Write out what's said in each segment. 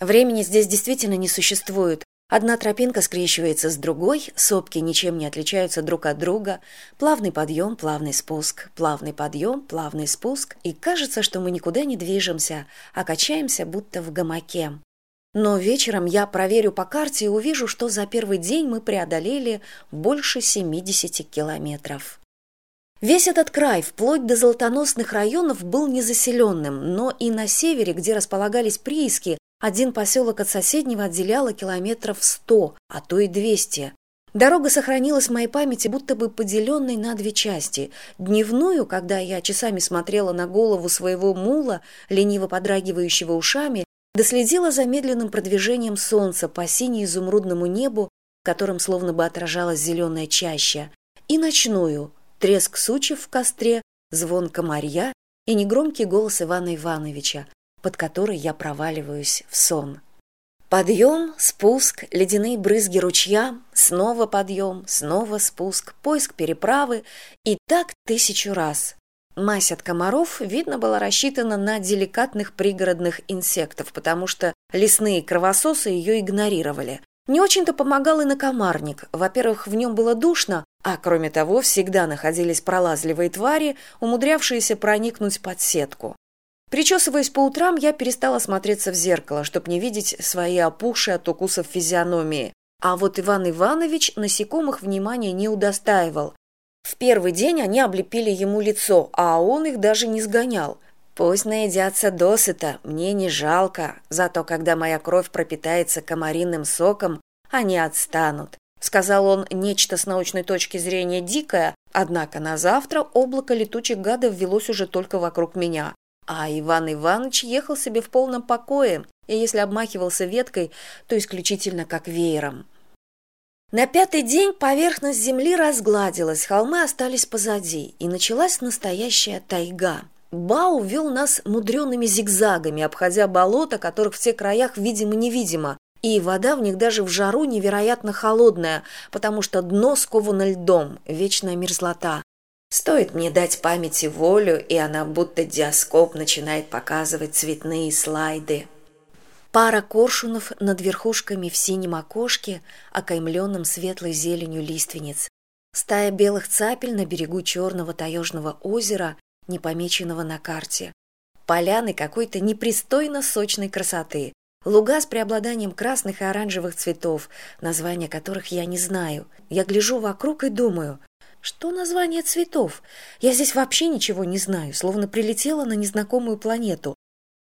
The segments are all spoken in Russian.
времени здесь действительно не существует. Одна тропинка скрещивается с другой сопки ничем не отличаются друг от друга. Плавный подъем плавный спуск плавный подъем плавный спуск. И кажется что мы никуда не движемся а качаемся будто в гамаке. Но вечером я проверю по карте и увижу что за первый день мы преодолели больше семидесяти километров. Весь этот край, вплоть до золотоносных районов, был незаселенным, но и на севере, где располагались прииски, один поселок от соседнего отделяло километров сто, а то и двести. Дорога сохранилась в моей памяти, будто бы поделенной на две части. Дневную, когда я часами смотрела на голову своего мула, лениво подрагивающего ушами, доследила за медленным продвижением солнца по сине-изумрудному небу, в котором словно бы отражалась зеленая чаща, и ночную, треск сучьев в костре, звон комарья и негромкий голос Ивана Ивановича, под который я проваливаюсь в сон. Подъем, спуск, ледяные брызги ручья, снова подъем, снова спуск, поиск переправы и так тысячу раз. Мазь от комаров, видно, была рассчитана на деликатных пригородных инсектов, потому что лесные кровососы ее игнорировали. Не очень-то помогал и накомарник. Во-первых, в нем было душно, а кроме того, всегда находились пролазливые твари, умудрявшиеся проникнуть под сетку. Причесываясь по утрам, я перестала смотреться в зеркало, чтобы не видеть свои опухшие от укусов физиономии. А вот Иван Иванович насекомых внимания не удостаивал. В первый день они облепили ему лицо, а он их даже не сгонял. Пусть наедятся досыта, мне не жалко, зато когда моя кровь пропитается комариным соком, они отстанут сказал он нечто с научной точки зрения дикое однако на завтра облако летучих гадов велось уже только вокруг меня а иван иванович ехал себе в полном покое и если обмахивался веткой то исключительно как веером. На пятый день поверхность земли разгладилась холмы остались позади и началась настоящая тайга. Бау вел нас мудреными зигзагами обходя болота которых в тех краях видимо невидимо и вода в них даже в жару невероятно холодная потому что дно сковано льдом вечная мерзлота стоит мне дать памяти волю и она будто диаскоп начинает показывать цветные слайды. Пара коршунов над верхушками в синем окошке окаймленном светлой зеленью лиственниц. Стая белых цапель на берегу черного таежного озера не помеченного на карте. Поляны какой то непристойно сочной красоты. Луга с преобладанием красных и оранжевых цветов названия которых я не знаю. Я гляжу вокруг и думаю что название цветов? Я здесь вообще ничего не знаю словно прилетела на незнакомую планету.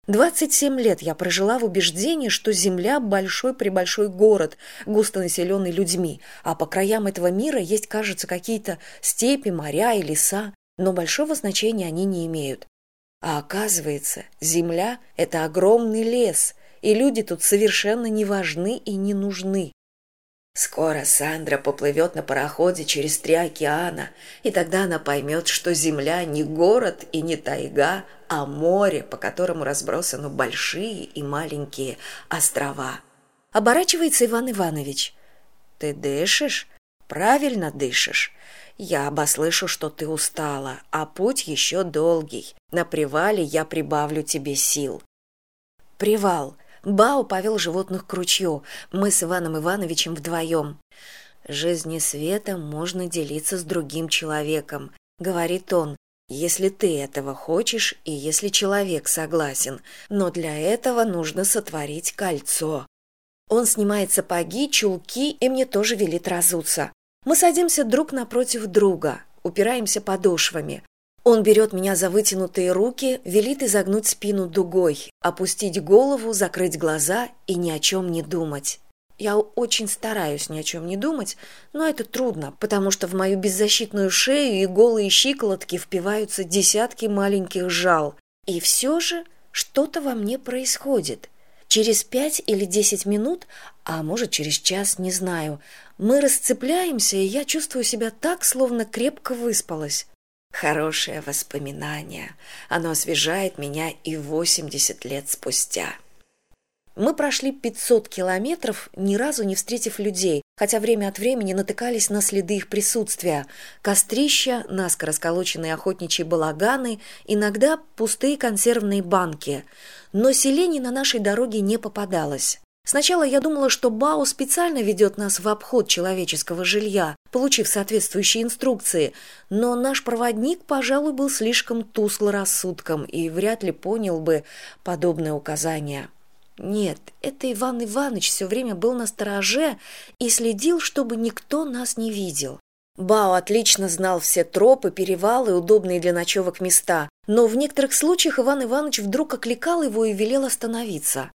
Двадцать семь лет я прожила в убеждении что земля большой прибольшой город густо населенный людьми а по краям этого мира есть кажется какие то степи моря и леса но большого значения они не имеют. А оказывается земля это огромный лес и люди тут совершенно не важны и не нужны. Скоро Сандра поплывет на пароходе через три океана, и тогда она поймет, что Земля не город и не тайга, а море, по которому разбросаны большие и маленькие острова. Оборачивается Иван Иванович. «Ты дышишь? Правильно дышишь. Я обослышу, что ты устала, а путь еще долгий. На привале я прибавлю тебе сил». Привал — Бао повел животных к ручью, мы с Иваном Ивановичем вдвоем. «Жизни света можно делиться с другим человеком», — говорит он, «если ты этого хочешь и если человек согласен, но для этого нужно сотворить кольцо». Он снимает сапоги, чулки, и мне тоже велит разуться. Мы садимся друг напротив друга, упираемся подошвами. Он берет меня за вытянутые руки, велит изогнуть спину дугой, опустить голову, закрыть глаза и ни о чем не думать. Я очень стараюсь ни о чем не думать, но это трудно, потому что в мою беззащитную шею и голые щиколотки впиваются десятки маленьких жал. И все же что-то во мне происходит. Через пять или десять минут, а может через час, не знаю, мы расцепляемся, и я чувствую себя так, словно крепко выспалась хорошее воспоминание. Оно освежает меня и восемьдесят лет спустя. Мы прошли пятьсот километров ни разу не встретив людей хотя время от времени натыкались на следы их присутствия. Кострища наскоро сколоченные охотничьи балаганы иногда пустые консервные банки. Но селений на нашей дороге не попадалось сначала я думала что бао специально ведет нас в обход человеческого жилья получив соответствующие инструкции. Но наш проводник пожалуй был слишком тускло рассудком и вряд ли понял бы подобное указание. Нет это иван иванович все время был на стороже и следил чтобы никто нас не видел. Бао отлично знал все тропы перевалы удобные для ночевок места. Но в некоторых случаях иван иванович вдруг окликал его и велел остановиться